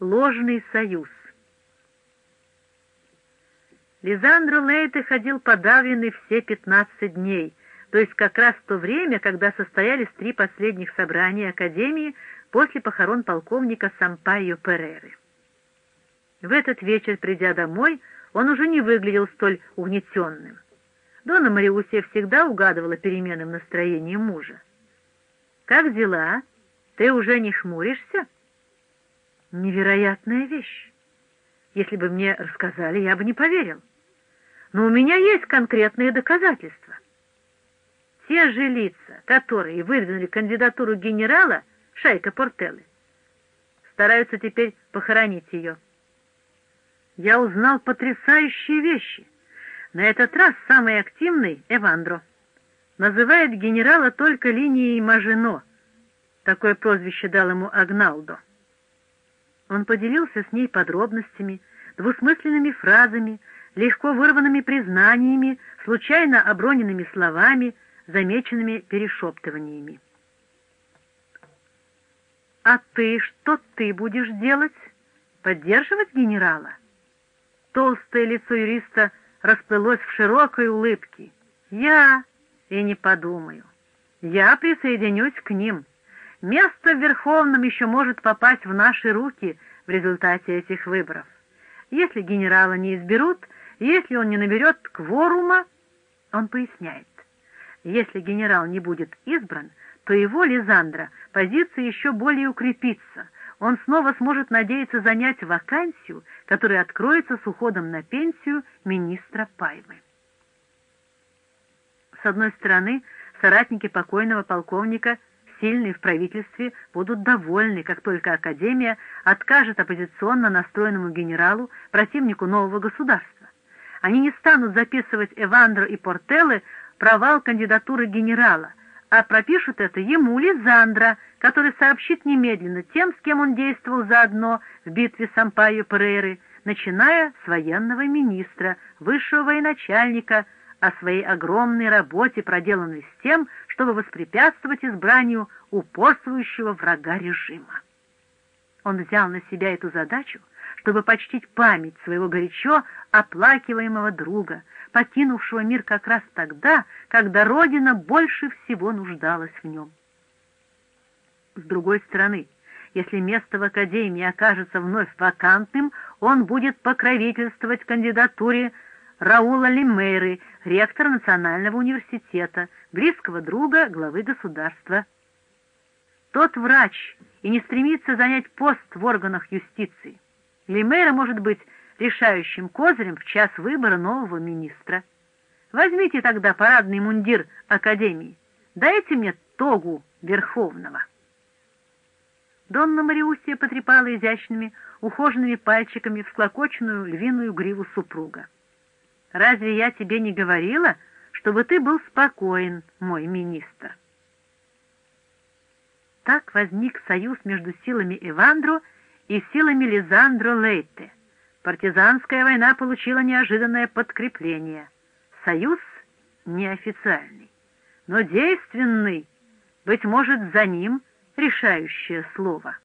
Ложный союз. Лизандро Лейте ходил подавленный все пятнадцать дней, то есть как раз в то время, когда состоялись три последних собрания Академии после похорон полковника Сампайо Переры. В этот вечер, придя домой, он уже не выглядел столь угнетенным. Дона Мариусия всегда угадывала перемены в настроении мужа. «Как дела? Ты уже не хмуришься?» Невероятная вещь. Если бы мне рассказали, я бы не поверил. Но у меня есть конкретные доказательства. Те же лица, которые выдвинули кандидатуру генерала, шайка Портеллы, стараются теперь похоронить ее. Я узнал потрясающие вещи. На этот раз самый активный — Эвандро. Называет генерала только линией Мажино. Такое прозвище дал ему Агналдо. Он поделился с ней подробностями, двусмысленными фразами, легко вырванными признаниями, случайно оброненными словами, замеченными перешептываниями. «А ты что ты будешь делать? Поддерживать генерала?» Толстое лицо юриста расплылось в широкой улыбке. «Я и не подумаю. Я присоединюсь к ним». Место в Верховном еще может попасть в наши руки в результате этих выборов. Если генерала не изберут, если он не наберет кворума, он поясняет. Если генерал не будет избран, то его, Лизандра, позиция еще более укрепится. Он снова сможет надеяться занять вакансию, которая откроется с уходом на пенсию министра Пайвы. С одной стороны, соратники покойного полковника сильные в правительстве будут довольны, как только Академия откажет оппозиционно настроенному генералу, противнику нового государства. Они не станут записывать Эвандро и Портеллы провал кандидатуры генерала, а пропишут это ему, Лизандро, который сообщит немедленно тем, с кем он действовал заодно в битве с Ампайо Перейры, начиная с военного министра, высшего военачальника, о своей огромной работе, проделанной с тем, чтобы воспрепятствовать избранию упорствующего врага режима. Он взял на себя эту задачу, чтобы почтить память своего горячо оплакиваемого друга, покинувшего мир как раз тогда, когда Родина больше всего нуждалась в нем. С другой стороны, если место в Академии окажется вновь вакантным, он будет покровительствовать кандидатуре Раула Лимейры, ректора Национального университета, близкого друга главы государства. Тот врач и не стремится занять пост в органах юстиции. Лимейра может быть решающим козырем в час выбора нового министра. Возьмите тогда парадный мундир Академии. Дайте мне тогу Верховного. Донна Мариусия потрепала изящными, ухоженными пальчиками всклокоченную львиную гриву супруга. Разве я тебе не говорила, чтобы ты был спокоен, мой министр?» Так возник союз между силами Ивандро и силами Лизандро Лейте. Партизанская война получила неожиданное подкрепление. Союз неофициальный, но действенный, быть может, за ним решающее слово.